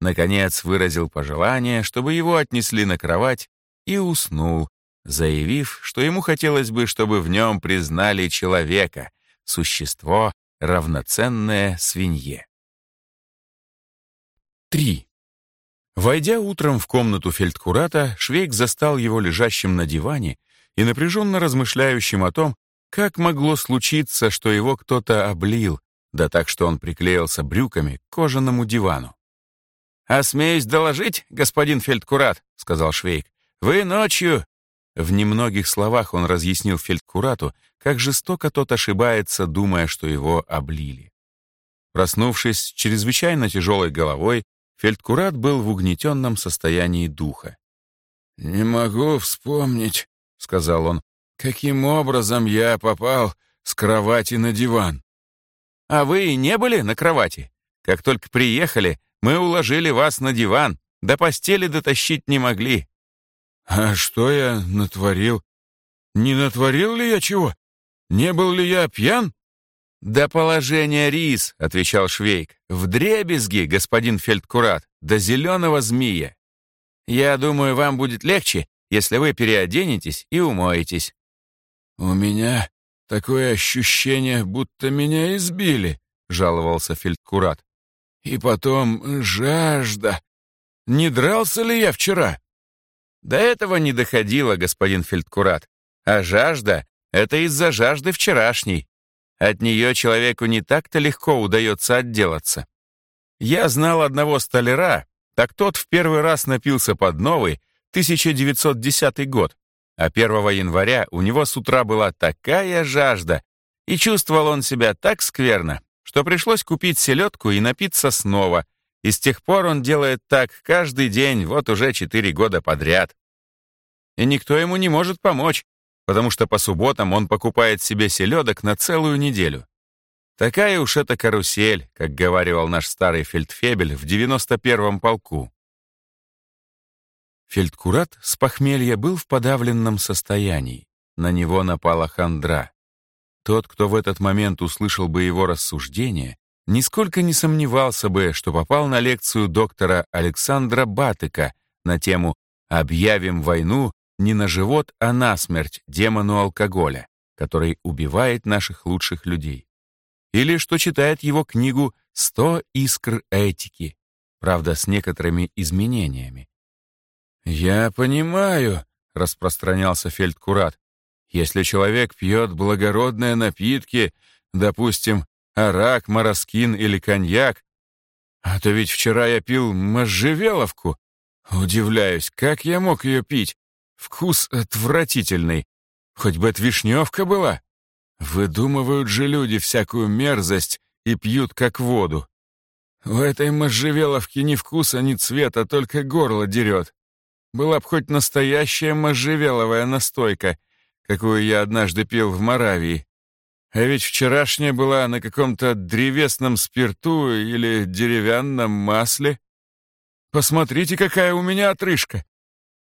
Наконец выразил пожелание, чтобы его отнесли на кровать, и уснул, заявив, что ему хотелось бы, чтобы в нем признали человека, существо, равноценное свинье. 3. Войдя утром в комнату фельдкурата, Швейк застал его лежащим на диване и напряженно размышляющим о том, как могло случиться, что его кто-то облил, да так, что он приклеился брюками к кожаному дивану. «А смеюсь доложить, господин фельдкурат», — сказал Швейк, «вы ночью...» В немногих словах он разъяснил фельдкурату, как жестоко тот ошибается, думая, что его облили. Проснувшись с чрезвычайно тяжелой головой, Фельдкурат был в угнетенном состоянии духа. «Не могу вспомнить», — сказал он, — «каким образом я попал с кровати на диван». «А вы не были на кровати? Как только приехали, мы уложили вас на диван, до постели дотащить не могли». «А что я натворил? Не натворил ли я чего? Не был ли я пьян?» «До положения рис», — отвечал Швейк, — «в дребезги, господин фельдкурат, до зеленого змея. Я думаю, вам будет легче, если вы переоденетесь и умоетесь». «У меня такое ощущение, будто меня избили», — жаловался фельдкурат. «И потом жажда. Не дрался ли я вчера?» «До этого не доходило, господин фельдкурат. А жажда — это из-за жажды вчерашней. От нее человеку не так-то легко удается отделаться. Я знал одного столяра, так тот в первый раз напился под новый, 1910 год, а 1 января у него с утра была такая жажда, и чувствовал он себя так скверно, что пришлось купить селедку и напиться снова, и с тех пор он делает так каждый день, вот уже четыре года подряд. И никто ему не может помочь, потому что по субботам он покупает себе селедок на целую неделю. Такая уж это карусель, как говаривал наш старый фельдфебель в 91-м полку. Фельдкурат с похмелья был в подавленном состоянии. На него напала хандра. Тот, кто в этот момент услышал бы его рассуждения, нисколько не сомневался бы, что попал на лекцию доктора Александра Батыка на тему «Объявим войну не на живот, а на смерть демону алкоголя, который убивает наших лучших людей. Или что читает его книгу «Сто искр этики», правда, с некоторыми изменениями. «Я понимаю», — распространялся фельдкурат, «если человек пьет благородные напитки, допустим, арак, мороскин или коньяк, а то ведь вчера я пил можжевеловку. Удивляюсь, как я мог ее пить? Вкус отвратительный. Хоть бы от вишневка была. Выдумывают же люди всякую мерзость и пьют как воду. В этой можжевеловке ни вкуса, ни цвета, только горло дерет. Была б хоть настоящая можжевеловая настойка, какую я однажды пил в Моравии. А ведь вчерашняя была на каком-то древесном спирту или деревянном масле. Посмотрите, какая у меня отрыжка.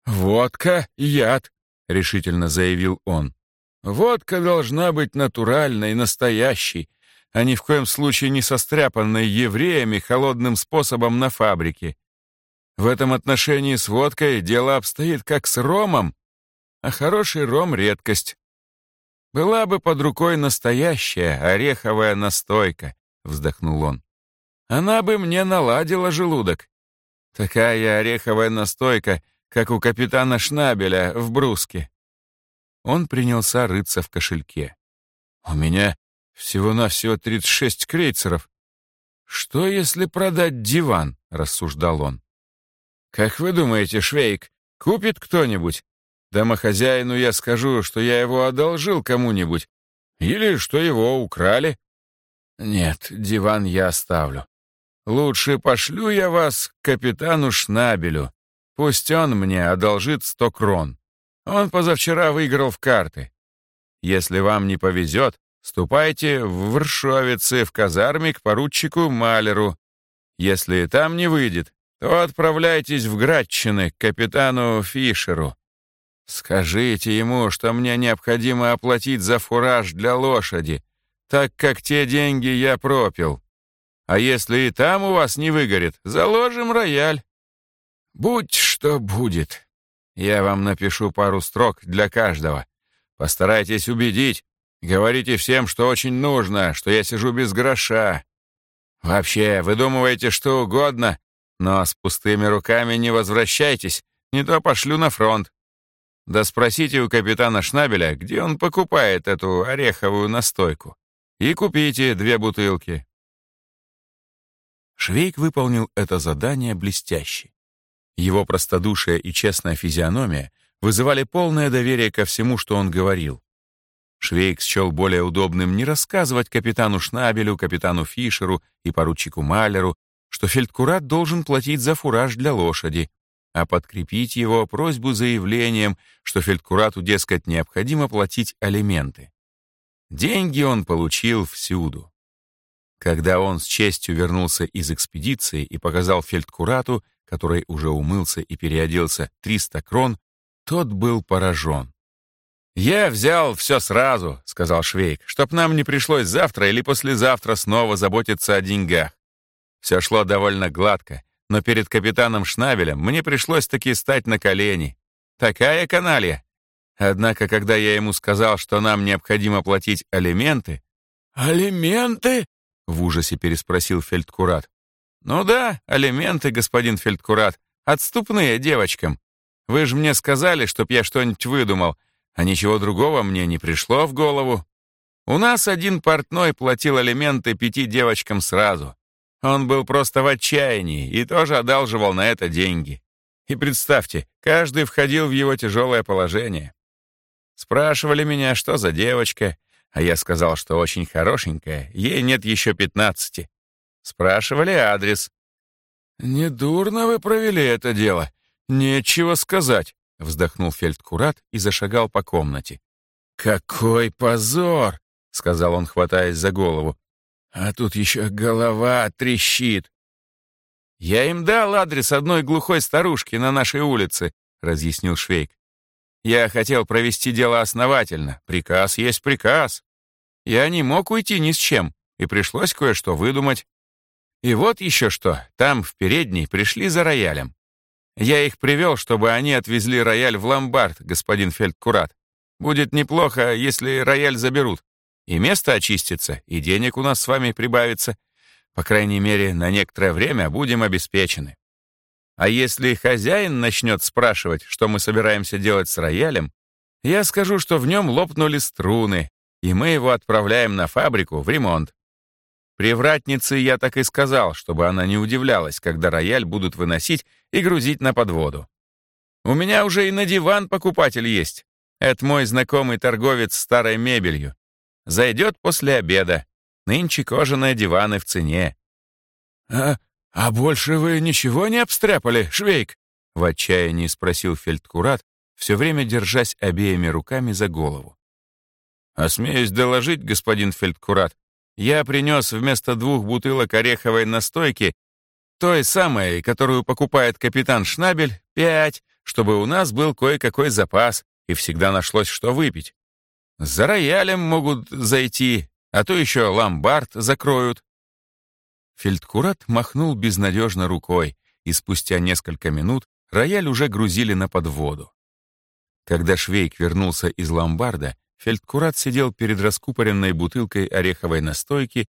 «Водка — яд», — решительно заявил он. «Водка должна быть натуральной, настоящей, а ни в коем случае не состряпанной евреями холодным способом на фабрике. В этом отношении с водкой дело обстоит как с ромом, а хороший ром — редкость. Была бы под рукой настоящая ореховая настойка», — вздохнул он. «Она бы мне наладила желудок. Такая ореховая настойка — как у капитана Шнабеля в бруске. Он принялся рыться в кошельке. «У меня всего-навсего 36 крейцеров. Что, если продать диван?» — рассуждал он. «Как вы думаете, Швейк, купит кто-нибудь? Домохозяину я скажу, что я его одолжил кому-нибудь, или что его украли. Нет, диван я оставлю. Лучше пошлю я вас к капитану Шнабелю. Пусть он мне одолжит сто крон. Он позавчера выиграл в карты. Если вам не повезет, ступайте в Варшовице в казарме к поручику Малеру. Если там не выйдет, то отправляйтесь в Градчины к капитану Фишеру. Скажите ему, что мне необходимо оплатить за фураж для лошади, так как те деньги я пропил. А если и там у вас не выгорит, заложим рояль. Будь что будет. Я вам напишу пару строк для каждого. Постарайтесь убедить. Говорите всем, что очень нужно, что я сижу без гроша. Вообще, выдумываете что угодно, но с пустыми руками не возвращайтесь, не то пошлю на фронт. Да спросите у капитана Шнабеля, где он покупает эту ореховую настойку. И купите две бутылки. Швейк выполнил это задание блестяще. Его простодушие и честная физиономия вызывали полное доверие ко всему, что он говорил. Швейк счел более удобным не рассказывать капитану Шнабелю, капитану Фишеру и поручику Малеру, что фельдкурат должен платить за фураж для лошади, а подкрепить его просьбу заявлением, что фельдкурату, дескать, необходимо платить алименты. Деньги он получил всюду. Когда он с честью вернулся из экспедиции и показал фельдкурату, который уже умылся и переоделся, 300 крон, тот был поражен. «Я взял все сразу», — сказал Швейк, «чтоб нам не пришлось завтра или послезавтра снова заботиться о деньгах. Все шло довольно гладко, но перед капитаном Шнабелем мне пришлось таки стать на колени. Такая каналья. Однако, когда я ему сказал, что нам необходимо платить алименты... «Алименты?» — в ужасе переспросил фельдкурат. «Ну да, алименты, господин фельдкурат, отступные девочкам. Вы же мне сказали, чтоб я что-нибудь выдумал, а ничего другого мне не пришло в голову. У нас один портной платил алименты пяти девочкам сразу. Он был просто в отчаянии и тоже одалживал на это деньги. И представьте, каждый входил в его тяжелое положение. Спрашивали меня, что за девочка, а я сказал, что очень хорошенькая, ей нет еще пятнадцати. Спрашивали адрес. «Недурно вы провели это дело. Нечего сказать», — вздохнул фельдкурат и зашагал по комнате. «Какой позор!» — сказал он, хватаясь за голову. «А тут еще голова трещит». «Я им дал адрес одной глухой старушки на нашей улице», — разъяснил Швейк. «Я хотел провести дело основательно. Приказ есть приказ. Я не мог уйти ни с чем, и пришлось кое-что выдумать. И вот еще что, там, в передней, пришли за роялем. Я их привел, чтобы они отвезли рояль в ломбард, господин фельдкурат. Будет неплохо, если рояль заберут. И место очистится, и денег у нас с вами прибавится. По крайней мере, на некоторое время будем обеспечены. А если хозяин начнет спрашивать, что мы собираемся делать с роялем, я скажу, что в нем лопнули струны, и мы его отправляем на фабрику в ремонт. Привратнице я так и сказал, чтобы она не удивлялась, когда рояль будут выносить и грузить на подводу. У меня уже и на диван покупатель есть. Это мой знакомый торговец старой мебелью. Зайдет после обеда. Нынче кожаные диваны в цене. «А, а больше вы ничего не обстряпали, Швейк?» В отчаянии спросил фельдкурат, все время держась обеими руками за голову. «Осмеюсь доложить, господин фельдкурат, я принес вместо двух бутылок ореховой настойки, той самой, которую покупает капитан Шнабель, пять, чтобы у нас был кое-какой запас и всегда нашлось, что выпить. За роялем могут зайти, а то еще ломбард закроют. Фельдкурат махнул безнадежно рукой, и спустя несколько минут рояль уже грузили на подводу. Когда Швейк вернулся из ломбарда, Фельдкурат сидел перед раскупоренной бутылкой ореховой настойки,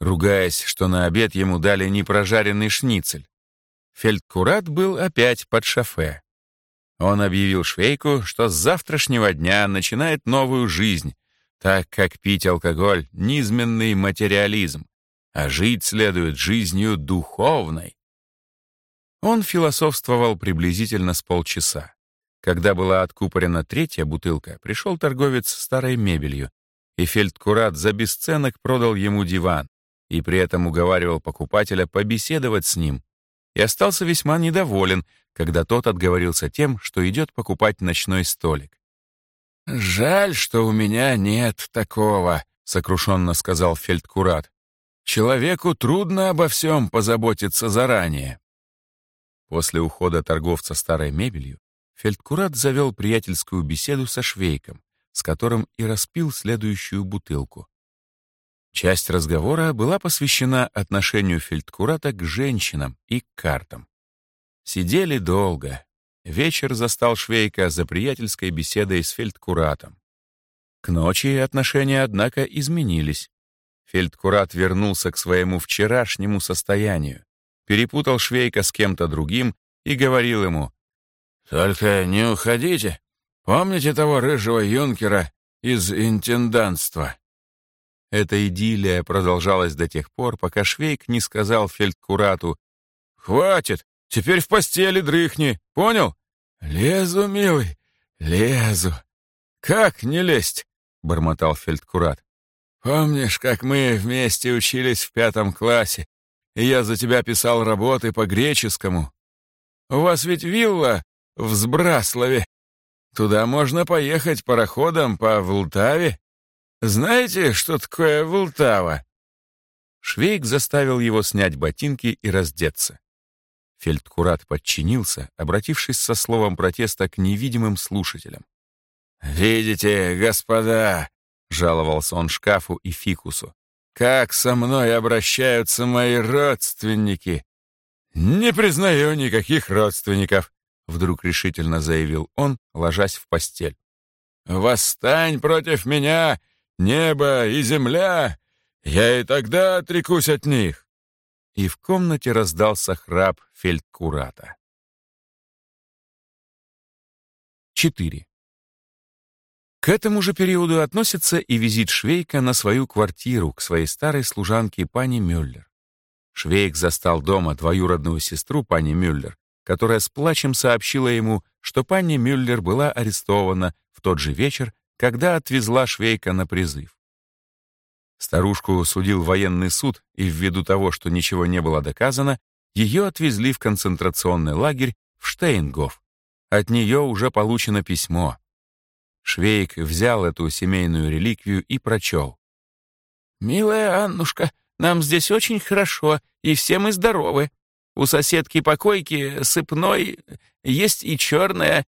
ругаясь, что на обед ему дали непрожаренный шницель. Фельдкурат был опять под шофе. Он объявил Швейку, что с завтрашнего дня начинает новую жизнь, так как пить алкоголь — низменный материализм, а жить следует жизнью духовной. Он философствовал приблизительно с полчаса. Когда была откупорена третья бутылка, пришел торговец старой мебелью, и фельдкурат за бесценок продал ему диван, и при этом уговаривал покупателя побеседовать с ним, и остался весьма недоволен, когда тот отговорился тем, что идет покупать ночной столик. «Жаль, что у меня нет такого», — сокрушенно сказал фельдкурат. «Человеку трудно обо всем позаботиться заранее». После ухода торговца старой мебелью Фельдкурат завел приятельскую беседу со Швейком, с которым и распил следующую бутылку. Часть разговора была посвящена отношению Фельдкурата к женщинам и к картам. Сидели долго. вечер застал Швейка за приятельской беседой с фельдкуратом. К ночи отношения, однако, изменились. Фельдкурат вернулся к своему вчерашнему состоянию, перепутал Швейка с кем-то другим и говорил ему, «Только не уходите. Помните того рыжего юнкера из интендантства?» Эта идиллия продолжалась до тех пор, пока Швейк не сказал фельдкурату, «Хватит, теперь в постели дрыхни, понял?» «Лезу, милый, лезу». «Как не лезть?» — бормотал фельдкурат. «Помнишь, как мы вместе учились в пятом классе, и я за тебя писал работы по греческому? У вас ведь вилла в Сбраслове. Туда можно поехать пароходом по Волтаве. Знаете, что такое Волтава?» Швейк заставил его снять ботинки и раздеться. Фельдкурат подчинился, обратившись со словом протеста к невидимым слушателям. «Видите, господа!» — жаловался он шкафу и фикусу. «Как со мной обращаются мои родственники!» «Не признаю никаких родственников», — вдруг решительно заявил он, ложась в постель. «Восстань против меня, небо и земля! Я и тогда отрекусь от них!» И в комнате раздался храп фельдкурата. 4. К этому же периоду относится и визит Швейка на свою квартиру к своей старой служанке пани Мюллер. Швейк застал дома двоюродную сестру пани Мюллер, которая с плачем сообщила ему, что пани Мюллер была арестована в тот же вечер, когда отвезла Швейка на призыв. Старушку судил военный суд, и ввиду того, что ничего не было доказано, ее отвезли в концентрационный лагерь в Штейнгоф. От нее уже получено письмо. Швейк взял эту семейную реликвию и прочел. «Милая Аннушка, нам здесь очень хорошо, и все мы здоровы. У соседки покойки сыпной, есть и черная.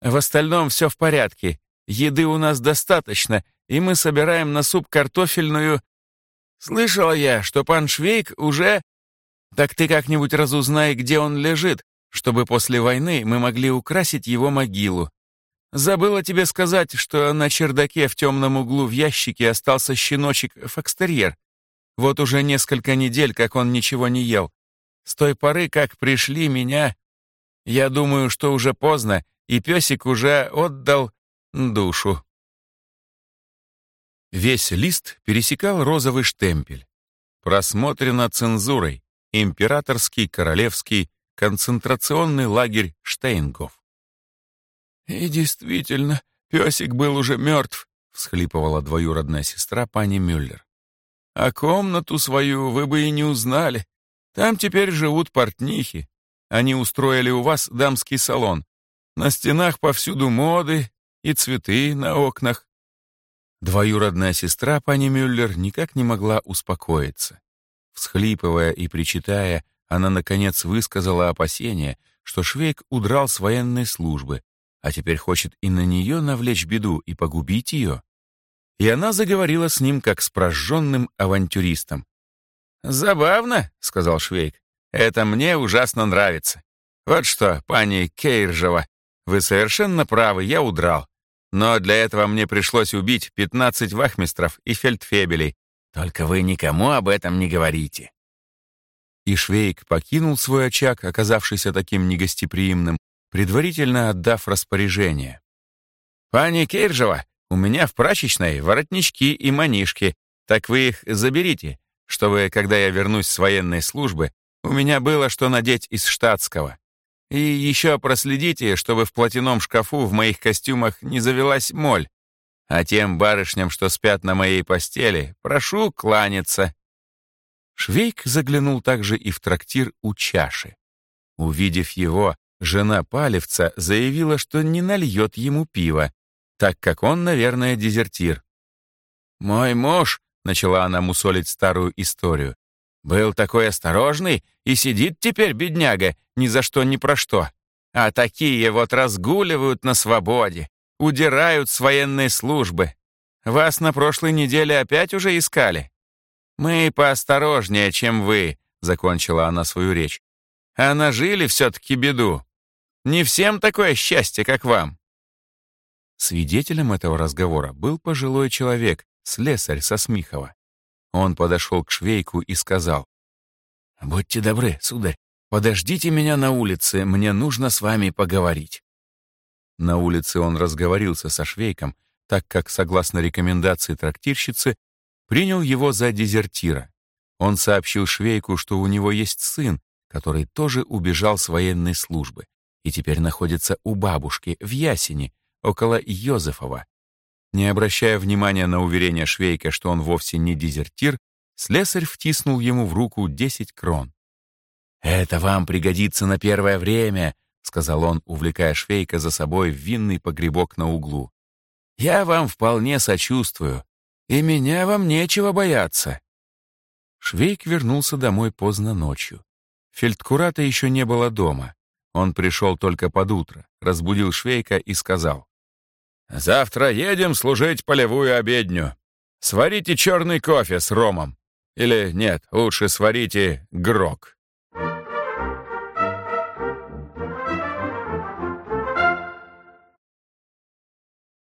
В остальном все в порядке. Еды у нас достаточно, и мы собираем на суп картофельную. Слышала я, что пан Швейк уже... Так ты как-нибудь разузнай, где он лежит, чтобы после войны мы могли украсить его могилу. Забыла тебе сказать, что на чердаке в темном углу в ящике остался щеночек-фокстерьер. Вот уже несколько недель, как он ничего не ел. С той поры, как пришли меня... Я думаю, что уже поздно, и песик уже отдал душу. Весь лист пересекал розовый штемпель. Просмотрено цензурой. Императорский королевский концентрационный лагерь Штейнгоф. «И действительно, песик был уже мертв», — всхлипывала двоюродная сестра пани Мюллер. А комнату свою вы бы и не узнали. Там теперь живут портнихи. Они устроили у вас дамский салон. На стенах повсюду моды и цветы на окнах. Двоюродная сестра пани Мюллер никак не могла успокоиться. Всхлипывая и причитая, она, наконец, высказала опасение, что Швейк удрал с военной службы, а теперь хочет и на нее навлечь беду и погубить ее и она заговорила с ним как с прожженным авантюристом. «Забавно», — сказал Швейк. «Это мне ужасно нравится. Вот что, пани Кейржева, вы совершенно правы, я удрал. Но для этого мне пришлось убить 15 вахмистров и фельдфебелей. Только вы никому об этом не говорите». И Швейк покинул свой очаг, оказавшийся таким негостеприимным, предварительно отдав распоряжение. «Пани Кейржева, у меня в прачечной воротнички и манишки, так вы их заберите, чтобы, когда я вернусь с военной службы, у меня было что надеть из штатского. И еще проследите, чтобы в платяном шкафу в моих костюмах не завелась моль. А тем барышням, что спят на моей постели, прошу кланяться». Швейк заглянул также и в трактир у чаши. Увидев его, жена Палевца заявила, что не нальет ему пива, так как он, наверное, дезертир. «Мой муж», — начала она мусолить старую историю, «был такой осторожный и сидит теперь, бедняга, ни за что ни про что. А такие вот разгуливают на свободе, удирают с военной службы. Вас на прошлой неделе опять уже искали?» «Мы поосторожнее, чем вы», — закончила она свою речь. «А нажили все-таки беду. Не всем такое счастье, как вам». Свидетелем этого разговора был пожилой человек, слесарь со Смихова. Он подошел к швейку и сказал, «Будьте добры, сударь, подождите меня на улице, мне нужно с вами поговорить». На улице он разговорился со швейком, так как, согласно рекомендации трактирщицы, принял его за дезертира. Он сообщил швейку, что у него есть сын, который тоже убежал с военной службы и теперь находится у бабушки в Ясени, около Йозефова. Не обращая внимания на уверение Швейка, что он вовсе не дезертир, слесарь втиснул ему в руку 10 крон. «Это вам пригодится на первое время», — сказал он, увлекая Швейка за собой в винный погребок на углу. «Я вам вполне сочувствую, и меня вам нечего бояться». Швейк вернулся домой поздно ночью. Фельдкурата еще не было дома. Он пришел только под утро, разбудил Швейка и сказал. «Завтра едем служить полевую обедню. Сварите черный кофе с ромом. Или нет, лучше сварите грок».